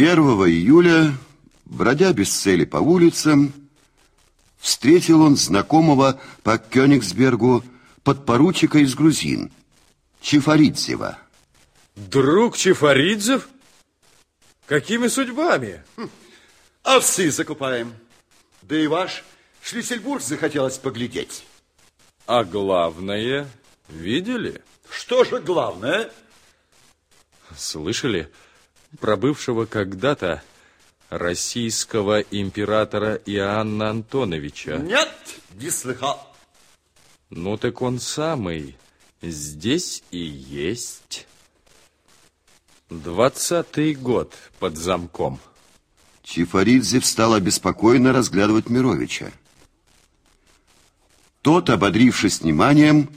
1 июля, бродя без цели по улицам, встретил он знакомого по Кёнигсбергу подпоручика из грузин, Чифаридзева. Друг Чифаридзев? Какими судьбами? Овсы закупаем. Да и ваш Шлиссельбург захотелось поглядеть. А главное, видели? Что же главное? Слышали про бывшего когда-то российского императора Иоанна Антоновича? Нет, не слыхал. Ну так он самый здесь и есть. Двадцатый год под замком. Чифаридзе стал обеспокоенно разглядывать Мировича. Тот, ободрившись вниманием,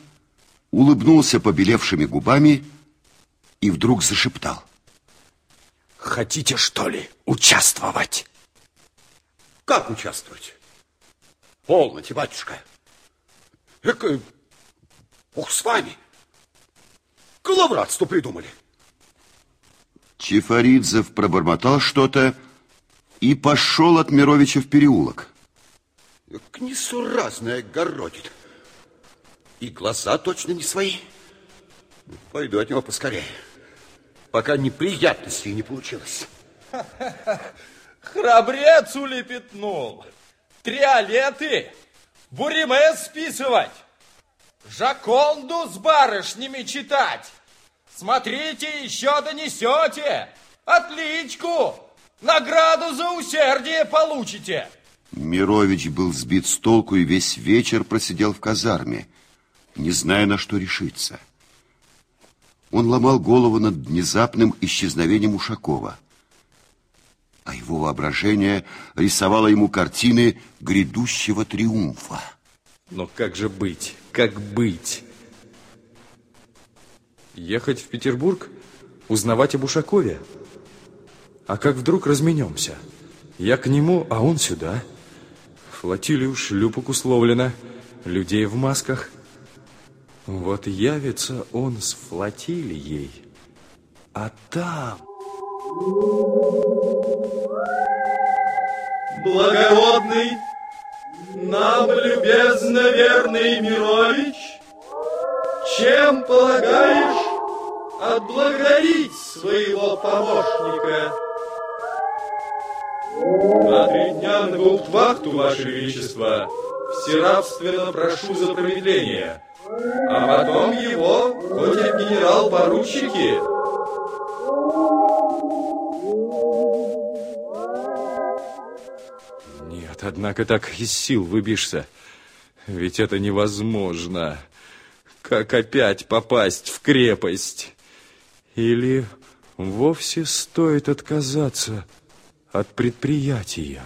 улыбнулся побелевшими губами и вдруг зашептал. Хотите, что ли, участвовать? Как участвовать? Полноте, батюшка. Эка... Ух, с вами. Коловратство придумали. Чифаридзев пробормотал что-то и пошел от Мировича в переулок. К несуразная городит. И глаза точно не свои. Пойду от него поскорее, пока неприятностей не получилось. Храбрец улепетнул. Триолеты, буриме списывать, Жаконду с барышнями читать. Смотрите, еще донесете. Отличку! Награду за усердие получите. Мирович был сбит с толку и весь вечер просидел в казарме, не зная, на что решиться. Он ломал голову над внезапным исчезновением Ушакова, а его воображение рисовало ему картины грядущего триумфа. Но как же быть? Как быть? Ехать в Петербург? Узнавать об Ушакове? А как вдруг разменемся? Я к нему, а он сюда. Флотилию шлюпок условлено, людей в масках. Вот явится он с флотилией, а там... Благородный, нам любезно верный Мирович, чем полагаешь отблагодарить своего помощника? На три дня на гауптвахту, Ваше Величество, всерабственно прошу за промедление, а потом его ходят генерал-поручики. Нет, однако так из сил выбишься. Ведь это невозможно. Как опять попасть в крепость? Или вовсе стоит отказаться от предприятия?